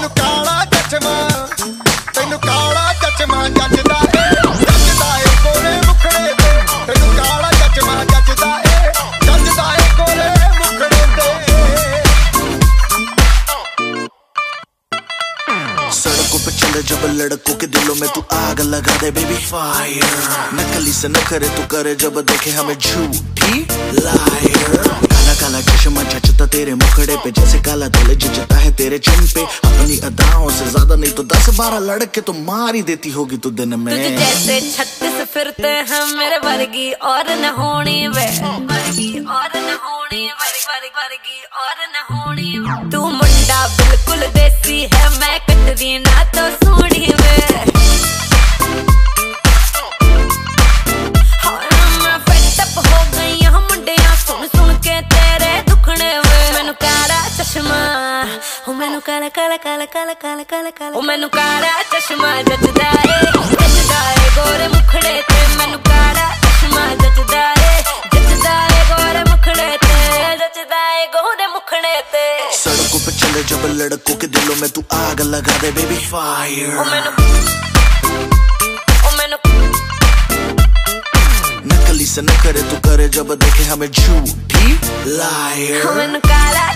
ਤੈਨੂੰ ਕਾਲਾ ਚਸ਼ਮਾ ਤੈਨੂੰ ਕਾਲਾ ਚਸ਼ਮਾ ਜੱਜਦਾ ਏ ਜੱਜਦਾ ਏ ਕੋਲੇ ਮੁਖੜੇ ਤੇ ਤੈਨੂੰ ਕਾਲਾ ਚਸ਼ਮਾ ਜੱਜਦਾ ਏ ਜੱਜਦਾ ਏ ਕੋਲੇ ਮੁਖੜੇ ਤੇ सड़कों पे चले जब लड़कों के दिलों में तू आग लगा दे बेबी फायर नकली से न करे तू करे जब देखे हमें झूठी लायर काला चश्मा जचता तेरे मुखड़े पे। जैसे काला दिल जचता है तेरे चिन पे। अपनी अदाओं से ज़्यादा नहीं तो दस बारह लड़के तो मार ही देती होगी तू दिन में। जैसे छत्तीस फिरते हैं मेरे वर्गी, और न होनी वे। और न होनी और न होनी तू मुंडा बिल्कुल देसी है, मैं कटरी ना तो ओ मैनू काला काला काला काला काला काला काला ओ मैनू काला चश्मा जचदा ਏ ਜੱਜਦਾ ਏ ਗੋਰੇ ਮੁਖੜੇ ਤੇ ਮੈਨੂੰ ਕਾਲਾ ਚਸ਼ਮਾ ਜੱਜਦਾ ਏ ਜੱਜਦਾ ਏ ਗੋਰੇ ਮੁਖੜੇ ਤੇ ਜੱਜਦਾ ਏ ਗੋਰੇ ਮੁਖੜੇ ਤੇ सड़कों पे चले जब लड़कों के दिलों में तू आग लगा दे बेबी फायर ਓ ਮੈਨੂੰ ਓ ਮੈਨੂੰ नकली से न करे तू करे जब देखे हमें झूठी लायर ਓ ਮੈਨੂੰ ਕਾਲਾ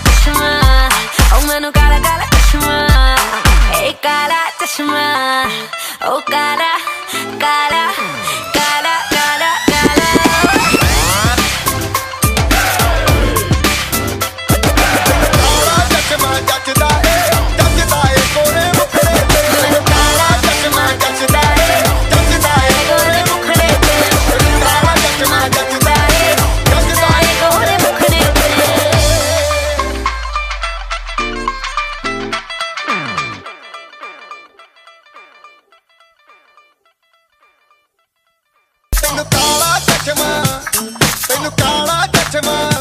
おからから。ਤੈਨੂੰ ਕਾਲਾ ਚਸ਼ਮਾ ਤੈਨੂੰ ਕਾਲਾ ਚਸ਼ਮਾ।